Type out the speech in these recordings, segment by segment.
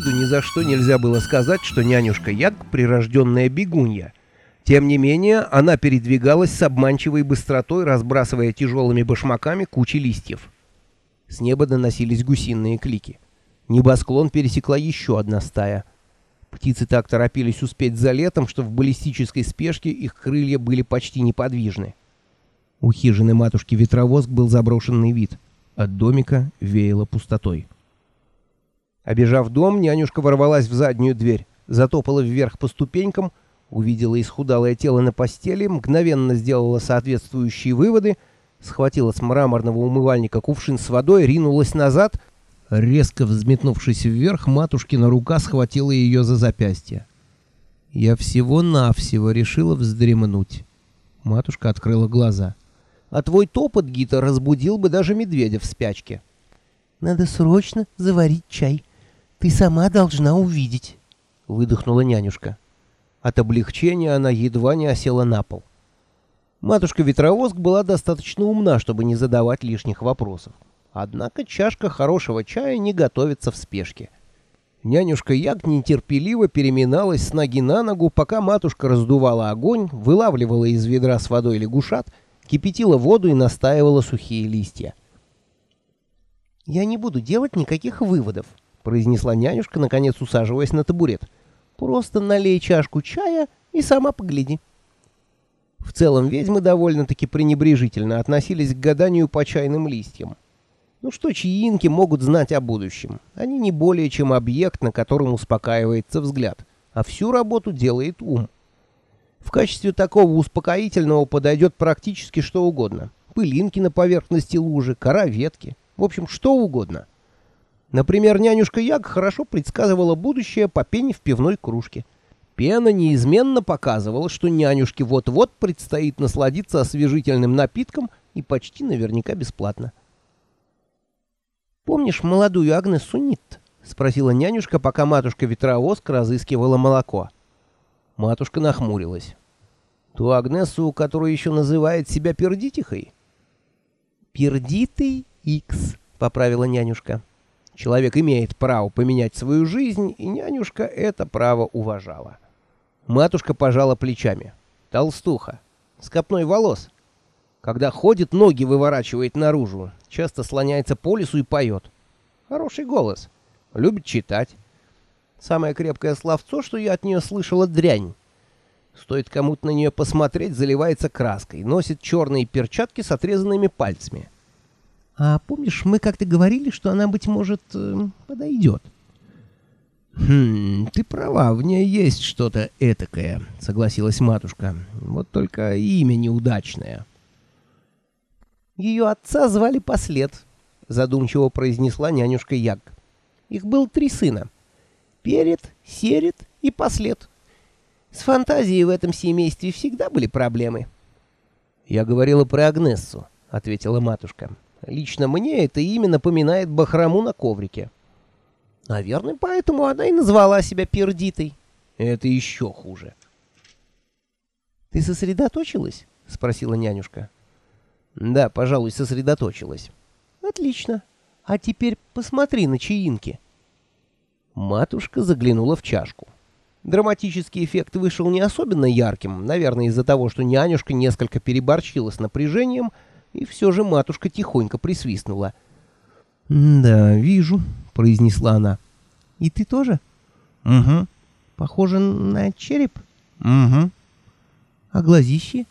виду ни за что нельзя было сказать, что нянюшка Яг — прирожденная бегунья. Тем не менее, она передвигалась с обманчивой быстротой, разбрасывая тяжелыми башмаками кучи листьев. С неба доносились гусиные клики. Небосклон пересекла еще одна стая. Птицы так торопились успеть за летом, что в баллистической спешке их крылья были почти неподвижны. У хижины матушки Ветровозг был заброшенный вид. От домика веяло пустотой. Обежав дом, нянюшка ворвалась в заднюю дверь, затопала вверх по ступенькам, увидела исхудалое тело на постели, мгновенно сделала соответствующие выводы, схватила с мраморного умывальника кувшин с водой, ринулась назад. Резко взметнувшись вверх, матушкина рука схватила ее за запястье. Я всего-навсего решила вздремнуть. Матушка открыла глаза. А твой топот, Гита, разбудил бы даже медведя в спячке. Надо срочно заварить чай. Ты сама должна увидеть, выдохнула нянюшка. От облегчения она едва не осела на пол. Матушка-ветровозг была достаточно умна, чтобы не задавать лишних вопросов. Однако чашка хорошего чая не готовится в спешке. Нянюшка Яг нетерпеливо переминалась с ноги на ногу, пока матушка раздувала огонь, вылавливала из ведра с водой лягушат, кипятила воду и настаивала сухие листья. «Я не буду делать никаких выводов», — произнесла нянюшка, наконец усаживаясь на табурет. «Просто налей чашку чая и сама погляди». В целом ведьмы довольно-таки пренебрежительно относились к гаданию по чайным листьям. Ну что чаинки могут знать о будущем? Они не более чем объект, на котором успокаивается взгляд, а всю работу делает ум. В качестве такого успокоительного подойдет практически что угодно. Пылинки на поверхности лужи, кора ветки, в общем, что угодно. Например, нянюшка Яг хорошо предсказывала будущее по пене в пивной кружке. Пена неизменно показывала, что нянюшке вот-вот предстоит насладиться освежительным напитком и почти наверняка бесплатно. «Помнишь молодую Агнесу Нитт?» — спросила нянюшка, пока матушка-ветровозк разыскивала молоко. Матушка нахмурилась. «Ту Агнесу, которую еще называет себя Пердитихой?» «Пердитый Икс», — поправила нянюшка. Человек имеет право поменять свою жизнь, и нянюшка это право уважала. Матушка пожала плечами. Толстуха. С копной волос. Когда ходит, ноги выворачивает наружу. Часто слоняется по лесу и поет. Хороший голос. Любит читать. Самое крепкое словцо, что я от нее слышала, дрянь. Стоит кому-то на нее посмотреть, заливается краской. Носит черные перчатки с отрезанными пальцами. А помнишь, мы как-то говорили, что она, быть может, э, подойдет? «Хм, ты права, в ней есть что-то этакое», — согласилась матушка. «Вот только имя неудачное». «Ее отца звали Послед», — задумчиво произнесла нянюшка Яг. «Их было три сына. Перед, Серед и Послед. С фантазией в этом семействе всегда были проблемы». «Я говорила про Агнессу», — ответила матушка. «Лично мне это имя напоминает бахрому на коврике». «Наверное, поэтому она и назвала себя Пердитой». «Это еще хуже». «Ты сосредоточилась?» — спросила нянюшка. «Да, пожалуй, сосредоточилась». «Отлично. А теперь посмотри на чаинки». Матушка заглянула в чашку. Драматический эффект вышел не особенно ярким, наверное, из-за того, что нянюшка несколько переборчила с напряжением, и все же матушка тихонько присвистнула. «Да, вижу», — произнесла она. «И ты тоже?» «Угу». «Похоже на череп?» «Угу». «А глазищи?»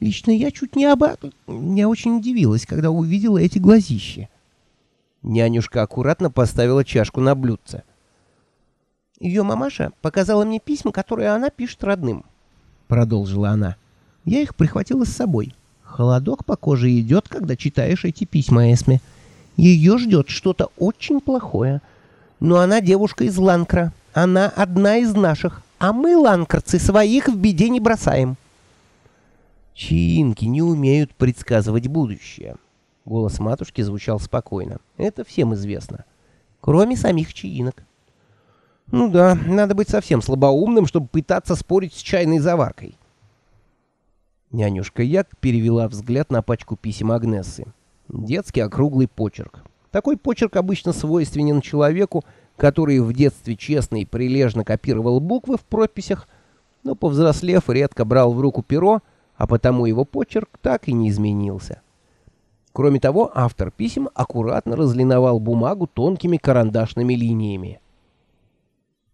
«Лично я чуть не оба... Я очень удивилась, когда увидела эти глазищи». Нянюшка аккуратно поставила чашку на блюдце. Ее мамаша показала мне письма, которые она пишет родным. Продолжила она. Я их прихватила с собой. Холодок по коже идет, когда читаешь эти письма Эсме. Ее ждет что-то очень плохое. Но она девушка из Ланкра. Она одна из наших. А мы, ланкрцы, своих в беде не бросаем. Чаинки не умеют предсказывать будущее. Голос матушки звучал спокойно. Это всем известно. Кроме самих чаинок. Ну да, надо быть совсем слабоумным, чтобы пытаться спорить с чайной заваркой. Нянюшка Як перевела взгляд на пачку писем Агнессы. Детский округлый почерк. Такой почерк обычно свойственен человеку, который в детстве честно и прилежно копировал буквы в прописях, но, повзрослев, редко брал в руку перо, а потому его почерк так и не изменился. Кроме того, автор писем аккуратно разлиновал бумагу тонкими карандашными линиями.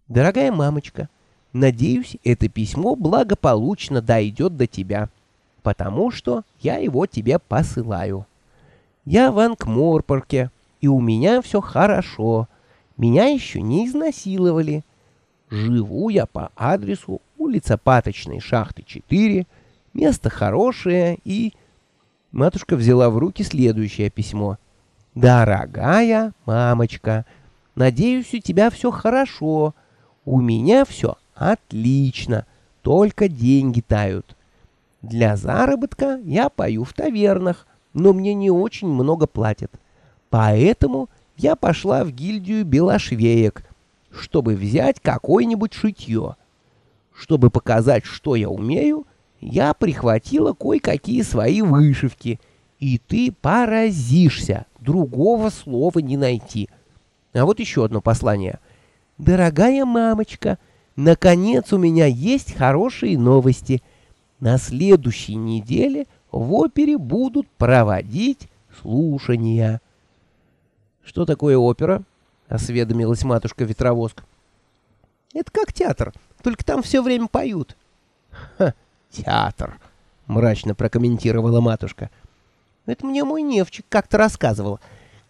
«Дорогая мамочка, надеюсь, это письмо благополучно дойдет до тебя, потому что я его тебе посылаю. Я в Анкморпорке, и у меня все хорошо, меня еще не изнасиловали. Живу я по адресу улица Паточной, шахты 4, место хорошее и... Матушка взяла в руки следующее письмо. «Дорогая мамочка, надеюсь, у тебя все хорошо. У меня все отлично, только деньги тают. Для заработка я пою в тавернах, но мне не очень много платят. Поэтому я пошла в гильдию белошвеек, чтобы взять какое-нибудь шитье. Чтобы показать, что я умею, я прихватила кое-какие свои вышивки. И ты поразишься, другого слова не найти. А вот еще одно послание. «Дорогая мамочка, наконец у меня есть хорошие новости. На следующей неделе в опере будут проводить слушания». «Что такое опера?» — осведомилась матушка-ветровоск. «Это как театр, только там все время поют». «Ха, театр!» — мрачно прокомментировала матушка. «Это мне мой невчик как-то рассказывал.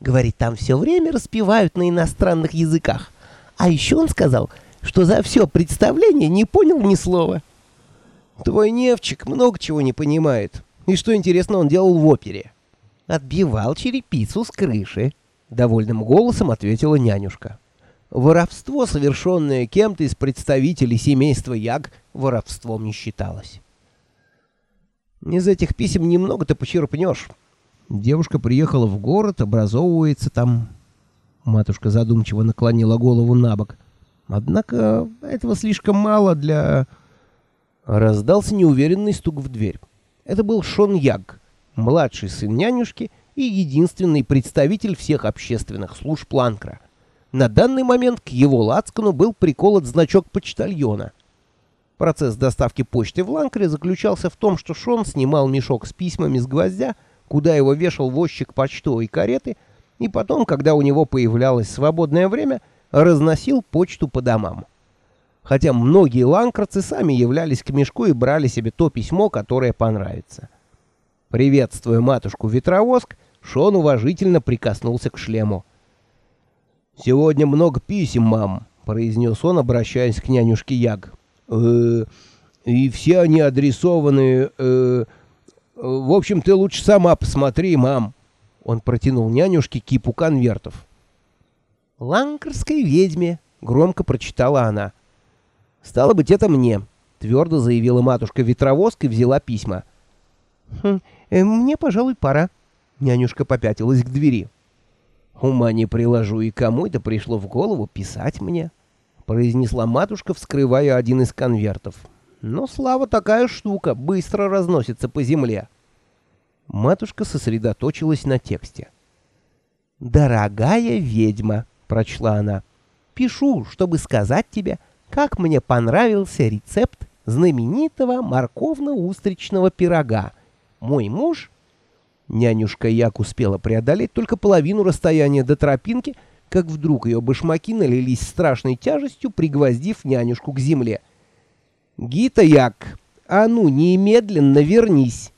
Говорит, там все время распевают на иностранных языках. А еще он сказал, что за все представление не понял ни слова». «Твой невчик много чего не понимает. И что, интересно, он делал в опере?» «Отбивал черепицу с крыши», — довольным голосом ответила нянюшка. Воровство, совершенное кем-то из представителей семейства Яг, воровством не считалось. Из этих писем немного ты почерпнешь. Девушка приехала в город, образовывается там. Матушка задумчиво наклонила голову на бок. Однако этого слишком мало для... Раздался неуверенный стук в дверь. Это был Шон Яг, младший сын нянюшки и единственный представитель всех общественных служб Ланкра. На данный момент к его лацкану был приколот значок почтальона. Процесс доставки почты в Ланкре заключался в том, что Шон снимал мешок с письмами с гвоздя, куда его вешал возчик почтовой кареты, и потом, когда у него появлялось свободное время, разносил почту по домам. Хотя многие ланкерцы сами являлись к мешку и брали себе то письмо, которое понравится. Приветствуя матушку-ветровоск, Шон уважительно прикоснулся к шлему. «Сегодня много писем, мам», — произнес он, обращаясь к нянюшке Яг. «Э, «И все они адресованы... Э, в общем, ты лучше сама посмотри, мам». Он протянул нянюшке кипу конвертов. «Ланкерской ведьме», — громко прочитала она. «Стало быть, это мне», — твердо заявила матушка-ветровозка и взяла письма. «Хм, э, «Мне, пожалуй, пора». Нянюшка попятилась к двери. «Ума не приложу, и кому это пришло в голову писать мне?» произнесла матушка, вскрывая один из конвертов. «Но слава такая штука, быстро разносится по земле». Матушка сосредоточилась на тексте. «Дорогая ведьма», — прочла она, — «пишу, чтобы сказать тебе, как мне понравился рецепт знаменитого морковно-устричного пирога, мой муж...» Нянюшка Як успела преодолеть только половину расстояния до тропинки, как вдруг ее башмаки налились страшной тяжестью, пригвоздив нянюшку к земле. «Гита Як, а ну, немедленно вернись!»